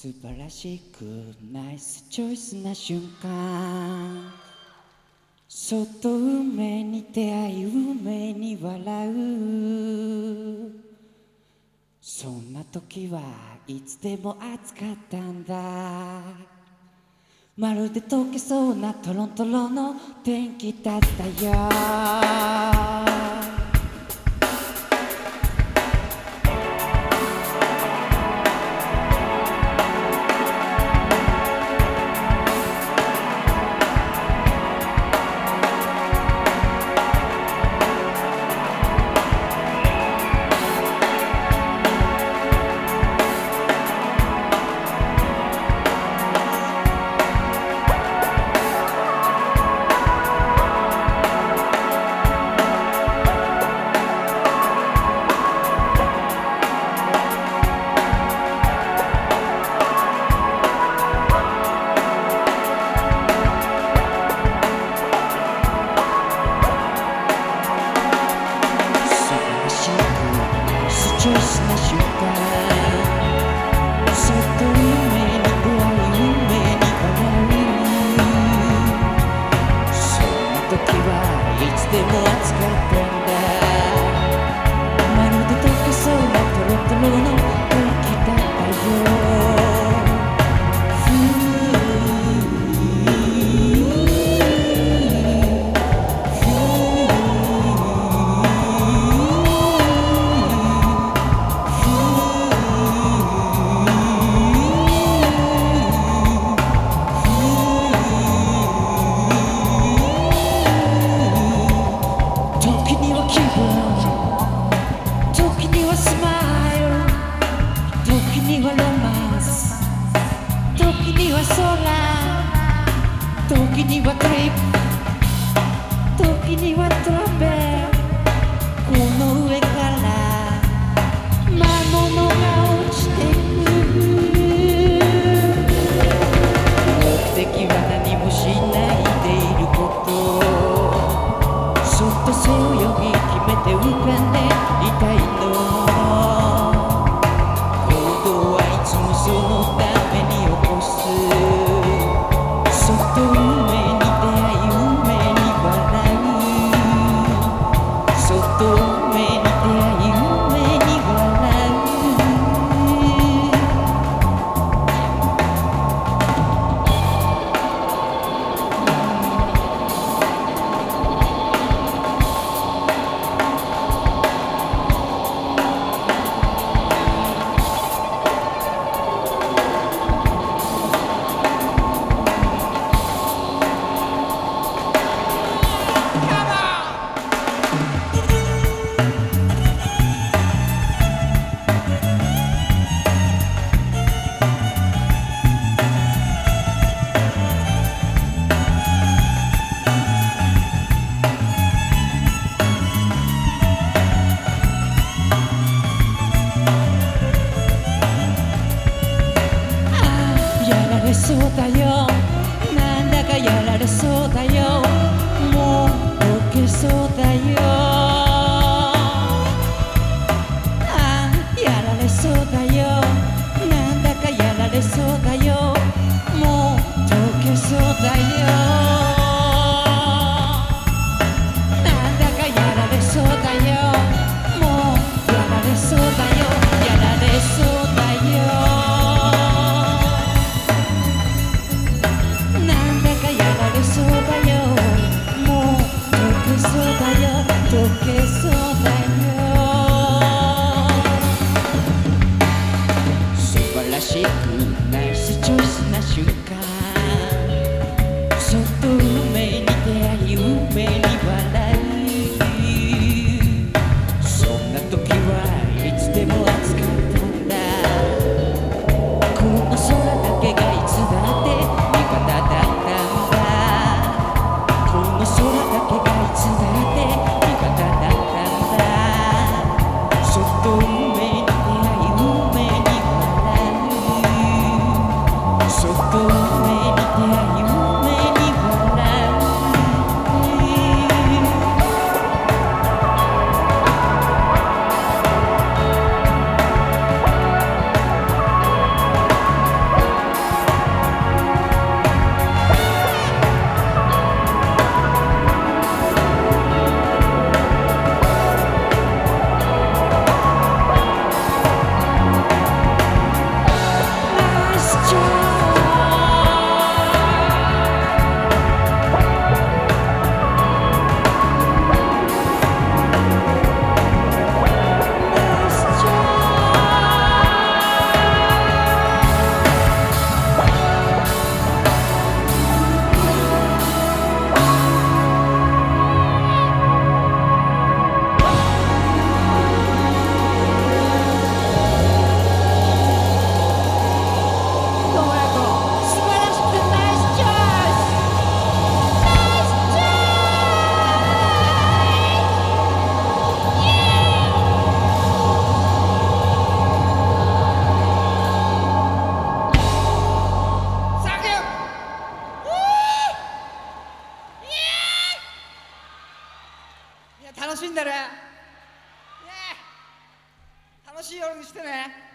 素晴らしくナイスチョイスな瞬間。そっと運命に出会い運命に笑う。そんな時はいつでも暑かったんだ。まるで溶けそうなトロントロの天気だったよ。Let's. синего трепета. そうだよ。なんだかやられそうだよ。もう受けそうだよ。しんでる。ね。楽しい夜にしてね。